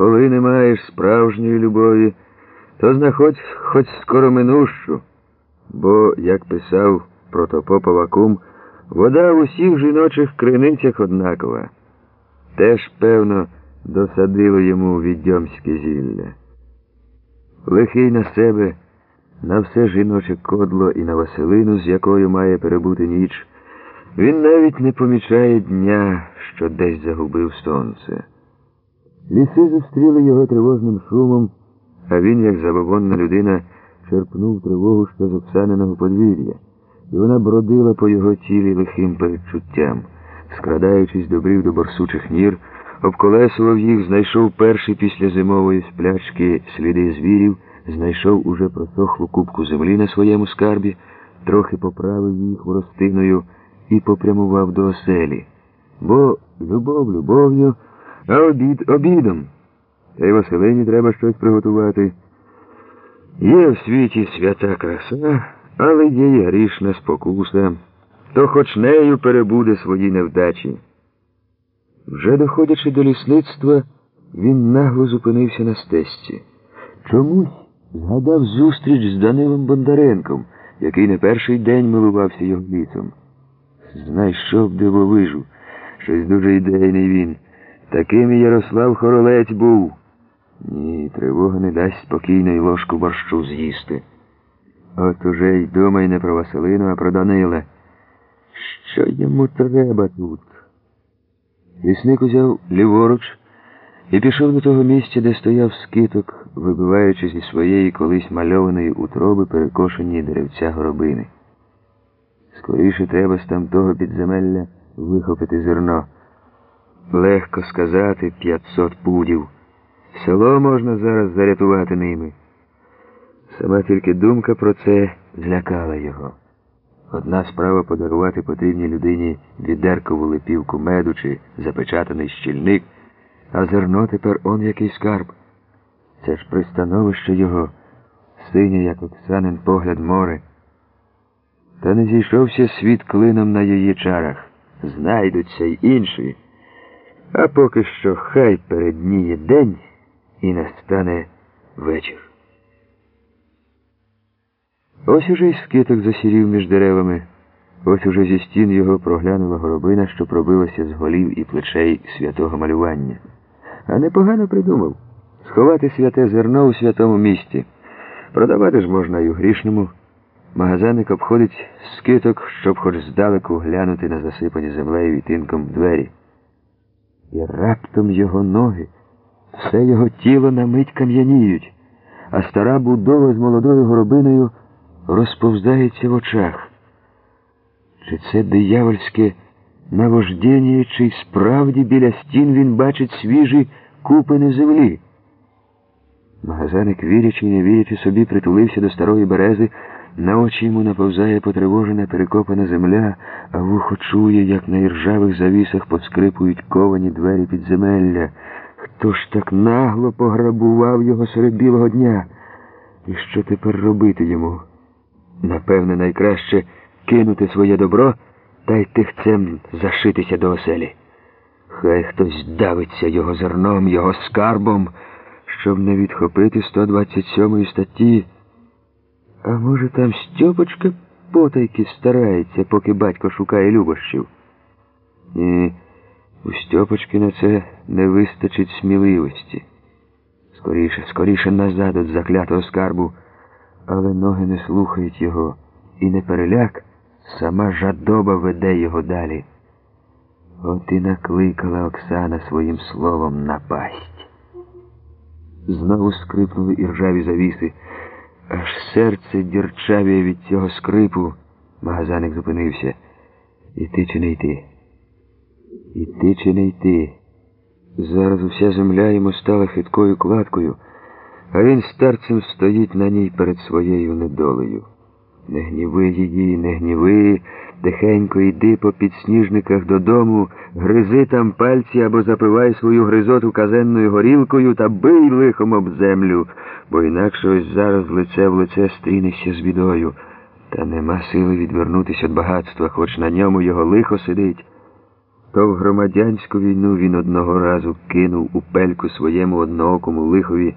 коли не маєш справжньої любові, то знаходь хоч скороминущу, бо, як писав протопоп Авакум, вода в усіх жіночих криницях однакова. Теж, певно, досадило йому відьомське зілля. Лихий на себе, на все жіноче кодло і на Василину, з якою має перебути ніч, він навіть не помічає дня, що десь загубив сонце. Ліси зустріли його тривожним шумом, а він, як забобонна людина, черпнув тривогу ще з Оксаниного подвір'я, і вона бродила по його тілі лихим передчуттям, скрадаючись до брів до борсучих нір, обколесував їх, знайшов перший після зимової сплячки сліди звірів, знайшов уже просохлу кубку землі на своєму скарбі, трохи поправив її хворостиною і попрямував до оселі. Бо любов любов'ю, а обід обідом. Та й Василині треба щось приготувати. Є в світі свята краса, але є й грішна спокуса, то хоч нею перебуде свої невдачі. Вже доходячи до лісництва, він нагло зупинився на стесці. Чомусь згадав зустріч з Данилом Бондаренком, який не перший день милувався його лісом. Знайшов дивовижу, щось дуже ідейний він. Таким і Ярослав Хоролець був. Ні, тривога не дасть спокійно й ложку борщу з'їсти. От уже й думай не про Василину, а про Данила. Що йому треба тут? Лісник узяв ліворуч і пішов до того місця, де стояв скиток, вибиваючи зі своєї колись мальованої утроби перекошені деревця горобини. Скоріше треба з тамтого підземелля вихопити зерно. Легко сказати п'ятсот пудів. Село можна зараз зарятувати ними. Сама тільки думка про це злякала його. Одна справа подарувати потрібній людині відеркову липівку меду чи запечатаний щільник, а зерно тепер он який скарб. Це ж пристановище його, синє, як Оксанин погляд море. Та не зійшовся світ клином на її чарах. Знайдуться й інші. А поки що хай передніє день і настане вечір. Ось уже й скиток засірів між деревами. Ось уже зі стін його проглянула горобина, що пробилася з голів і плечей святого малювання. А непогано придумав сховати святе зерно у святому місті. Продавати ж можна й у грішному. Магазаник обходить скиток, щоб хоч здалеку глянути на засипані землею і тинком двері. І раптом його ноги, все його тіло на мить кам'яніють, а стара будова з молодою горобиною розповзається в очах. Чи це диявольське навождення, чи й справді біля стін він бачить свіжі купини землі? Магазаник, вірячи і не вірячи собі, притулився до старої берези, на очі йому наповзає потривожена перекопана земля, а вухо чує, як на іржавих завісах поскрипують ковані двері підземелля. Хто ж так нагло пограбував його серед білого дня? І що тепер робити йому? Напевне, найкраще кинути своє добро та й тихцем зашитися до оселі. Хай хтось давиться його зерном, його скарбом, щоб не відхопити 127 статті. А може, там Стьопочка потайки старається, поки батько шукає любощів? Ні, у Стьопочки на це не вистачить сміливості. Скоріше, скоріше назад від заклятого скарбу, але ноги не слухають його, і не переляк, сама жадоба веде його далі. От і накликала Оксана своїм словом напасть. Знову скрипнули іржаві завіси. Аж серце дірчавіє від цього скрипу. Магазаник зупинився. Іти чи не йти? Іти чи не йти? Зараз уся земля йому стала хиткою кладкою, а він старцем стоїть на ній перед своєю недолею. Не гніви її, не гніви, тихенько йди по підсніжниках додому, гризи там пальці або запивай свою гризоту казенною горілкою та бий лихом об землю, бо інакше ось зараз лице в лице стрінешся з бідою. Та нема сили відвернутися від багатства, хоч на ньому його лихо сидить. то в громадянську війну він одного разу кинув у пельку своєму одноокому лихові